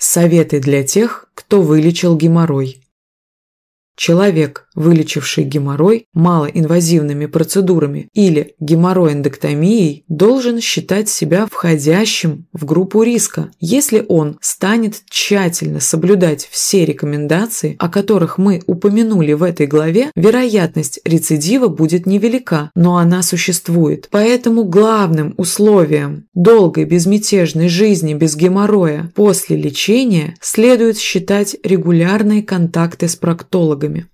Советы для тех, кто вылечил геморрой. Человек, вылечивший геморрой малоинвазивными процедурами или геморроэндоктомией, должен считать себя входящим в группу риска, если он станет тщательно соблюдать все рекомендации, о которых мы упомянули в этой главе, вероятность рецидива будет невелика, но она существует. Поэтому главным условием долгой безмятежной жизни без геморроя после лечения следует считать регулярные контакты с проктологами.